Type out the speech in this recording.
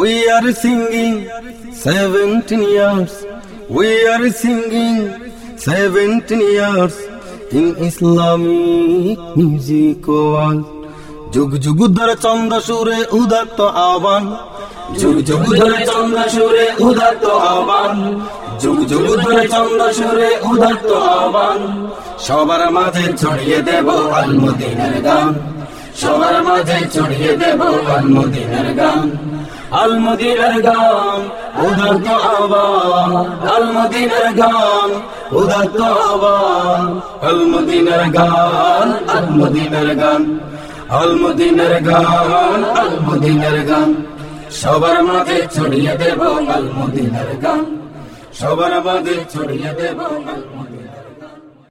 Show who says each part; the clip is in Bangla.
Speaker 1: We are singing 17 years. We are singing 17 years in Islamic music world. যুগ যুগ ধরে চন্দ্র সুরে উদাত্ত আহ্বান। যুগ যুগ ধরে চন্দ্র সুরে উদাত্ত আহ্বান। যুগ যুগ ধরে চন্দ্র সুরে উদাত্ত আহ্বান। সবার মাঝে ছড়িয়ে দেব আলমদিনের গান। সবার মাঝে ছড়িয়ে দেব আলমদিনের গান। আলমদিনের গান, উদাত্ত আহ্বান আলমদিনের গান, উদাত্ত আহ্বান আলমদিনের গান আলমদিনের গান। আলমদিনের গান আলমদিনের গান। সবার মাঝে ছড়িয়ে দেব আলমদিনের গান। সবার মাঝে ছড়িয়ে দেব আলমদিনের